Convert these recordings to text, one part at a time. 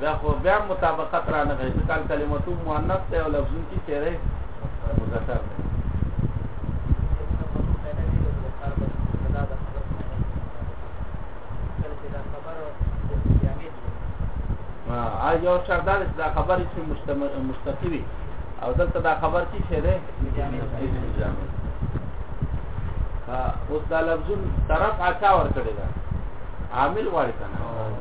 دا خو بیا مطابقت را نه غي ځکه کلمتو مؤنث ته او لفظون کې چیرې مذکر دی یو شرط دا چې دا خبرې چې مستقی وي او دلته دا خبر چې شه ده اوس دا لفظون طرف اچا ور کړی دا عامل وایي کنه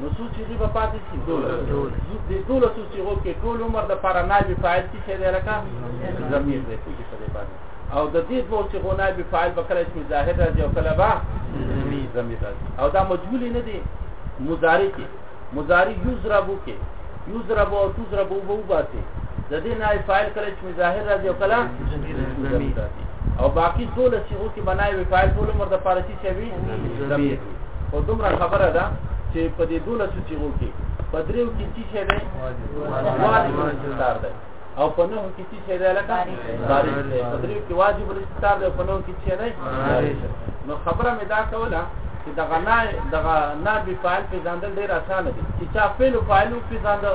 نو څو چې دی په پاتې شي ټول د ټول څو چې وو کې ټول عمر د پر ناجی فاعل کې شه دی لکه زمير دی چې په دې باندې او د دې دوه چې غو ناجی فاعل به کله چې ظاهر راځي او کله به زمير راځي او دا مجهول نه دی مضارع کې مضارع یضربو کې یضربو او تضربو به وباسي د دې ناجی فاعل کله چې ظاهر راځي او کله او باقی ټول چې وو کې بنای وی فاعل ټول عمر د پر کوي ضمیر او دومره خبره ده چې په دې دوله سچېو کې په دریو کې چې شه ده واجب استدار ده او په نوو کې چې شه ده لکه بارش ده په دریو کې واجب استدار ده په نوو کې چې نه نو خبره مې دا کوله چې دغه نه دغه نه به فعال په ځاندل ډیر اسانه دي چې چا فعل او فاعل په ځاندل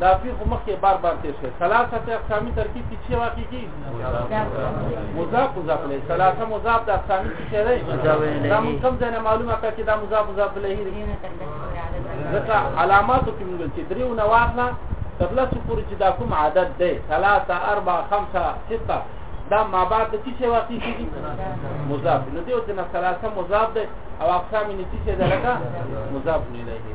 دا پی خو مخکې بار بار تیر شي ثلاثه اقسامي ترکیب کې څه واقع کی مضاف مضاف له ثلاثه مضاف د اقسامي کې څه دی دا موږ کوم ځای معلومه کړه چې دا مضاف مضاف له دی ځکه علاماتو کې موږ چې دریو نواخله تر لاسو پورې چې دا کوم عدد دی ثلاثه اربعه خمسه سته دا ما بعد د څه واقع کیږي مضاف نو دیو چې نه ثلاثه مضاف دی او اقسام یې څه دی لکه مضاف نه لګي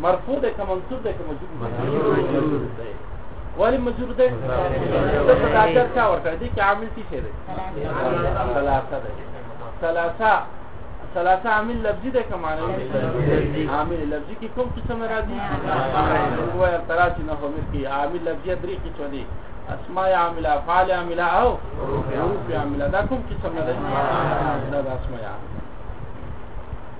مرفوع ده که منصوب ده که مجرور ده ولی مجرور ده څه دا اجر چا ورکړ دي چې عامل څه شي ده ثلاثه ده ثلاثه ثلاثه عامل لفظي ده که معنوي عامل لفظي کې کوم قسم راځي هو اعتراض نه هم کې عامل لفظي درې قسم دي اسماء عامله افعال عامله او حروف عامله دا کوم قسم نه ده دا اسماء عامله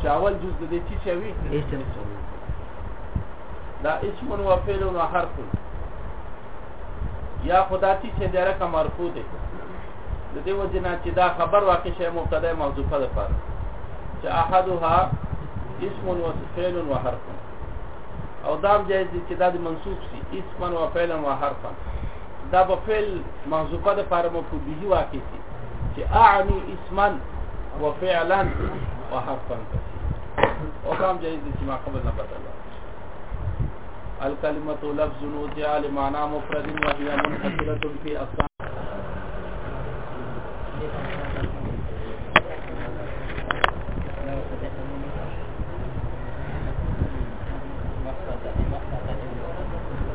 چې اول جز د دې چې چوي اسم دا اسم و فعل و حرف یا خدا چې چې دره کا مرفوع دی د دې وجنا چې دا خبر واقع شی مبتدا موضوفه ده پر چې احدها اسم و فعل و حرف او دا جایز چې دا د منصوب سي اسم و فعل و حرف دا به فعل محذوفه د فار مفعول به واقع شي چې اعني اسما وفعلا وحرفا او کوم جاي دي چې ما قبل نه بدل الکلمه لفظ نو جعل معنا مفرد وهي منحصره في اصل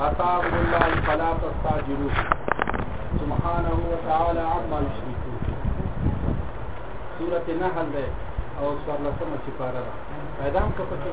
أتعبد الله فلا تستعجلوه سبحانه وتعالى عما يشركون سورة نحل ده او سوار لسمه چې پاره ده پیدا هم که پکې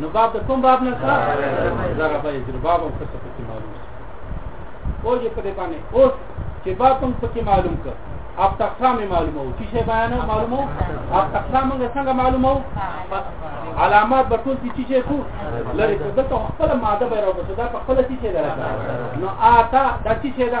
نو باب د کوم باب نه څه ضرب یضرب باب هم څه پکې معلوم او چې په دې باندې اوس چې باب هم پکې معلوم کړ اپ تقسام معلومه او چې شی بیان معلومه اپ تقسام موږ څنګه معلومه علامات به ټول چې شی کو لري دلته خپل ماده به راوځي دا په خپل چې شی ده نو آتا د چې شی ده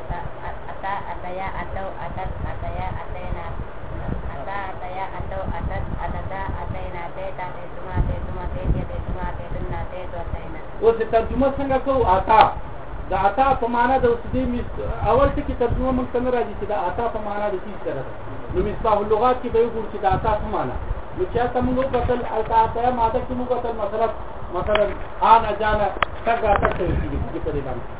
اوس ترجمه څنګه کوو اتا د اتا په معنا د اوس دې اول ټکی ترجمه مونږ څنګه راځي چې د اتا په معنا د څه سره ده نو مصباح اللغات کې به وګورو چې د اتا په معنا نو چې تاسو موږ په خپل اتا ته ماده کې موږ په مثلا مثلا انا جانا څنګه تاسو کې په دې باندې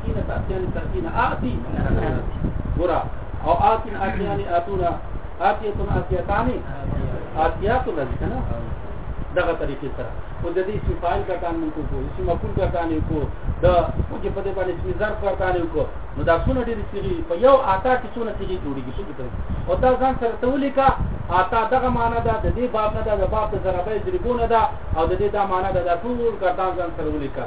سینه تاسیان تاسین آتی ګورا او آتین آتیانی آتونا آتیتون آتیتانی آتیاتو لږ کنه دغه طریقې سره او د دې چې فایل کا کان کو کو چې مقبول کا کان کو د او چې په دې باندې چې زر کا کان کو نو دا څونه ډېری سری په یو آتا کې څونه سری جوړیږي څه کوي او دا ځان سره تولې کا آتا دغه معنا ده د دې باب نه ده د باب د ضربې ضربونه ده او د دې دا معنا ده د ټول کا ځان سره ولیکا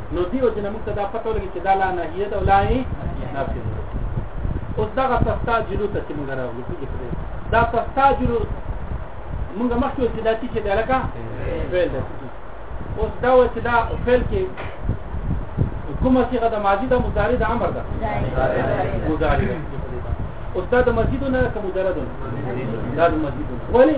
نو دیو جن موږ ته دا پته ولګي چې دا لا نهیه ده او لا یې نافذ ده اوس دغه تستاجلو ته چې موږ راغلو په دې دا تستاجلو موږ مخکې چې دا چې دا لکه فعل ده اوس دا و چې دا فعل کې کومه صيغه د ماضي د مضارع د امر ده مضارع اوس دا د مزیدونه کوم مجردونه دا د مزیدونه ولی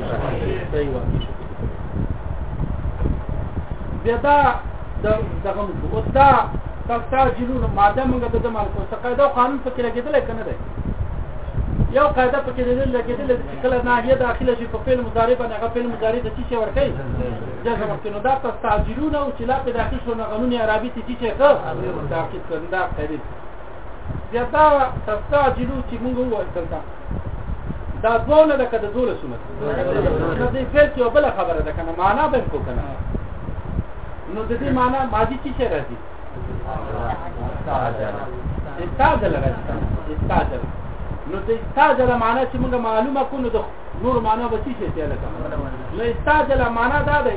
بیا دا دغه موږ او دا تستاجلون ماده موږ د دمر کو څه قاعده قانون پکې لګیدل کنه ده یو قاعده پکې لګیدل چې کله ناحیه داخله شي په فعل مضارع باندې هغه فعل مضارع د چی شي ورکړي جزم ورکړي نو دا تستاجلون او چې لا په داخل شو نه قانون عربي ته چی شي ته تاکید کنده قاعده بیا دا ستا جلو چې موږ ووایو دلته دا دوه نه ده که د دوله سنت نو دې فعل کې بل خبره ده کنه معنا به کو کنه نو د دې معنا ماضی چې څه راځي استاجل راځي استاجل نو د استاجل معنا چې موږ معلومه کو نو د نور معنا به څه شي ته لکه نو استاجل معنا دا ده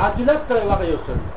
عاجلت کوي واقع یو څه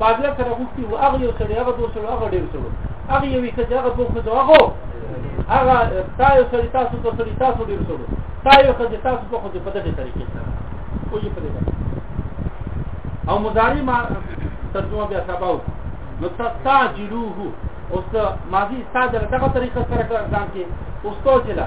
پادله سره غوښتي او هغه یو سړی هغه دوه سړی هغه ډېر سړی هغه یو چې هغه دوه خو هغه هغه تا یو سړی تاسو دوه سړی تاسو ډېر سړی تا یو خو تاسو دوه خو په دغه طریقې سره کوی په دې او مضارع ما ترجمه بیا سباو نو تستعجلوه اوس ماضی ساده دغه طریقه سره ځان کې اوس توجله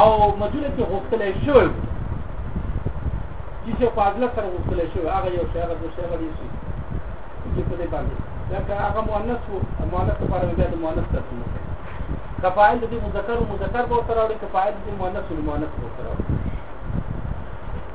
او مجله کې غوښتلې شو چې څه فاضله سره غوښتلې شو هغه یو شی هغه دوه شی هغه دي چې په دې باندې لکه هغه مؤنث وو مؤنث لپاره بیا د مؤنث ترجمه کوي کفایل د مذکر مذکر به تر اړې کفایل د مؤنث مؤنث به تر اړې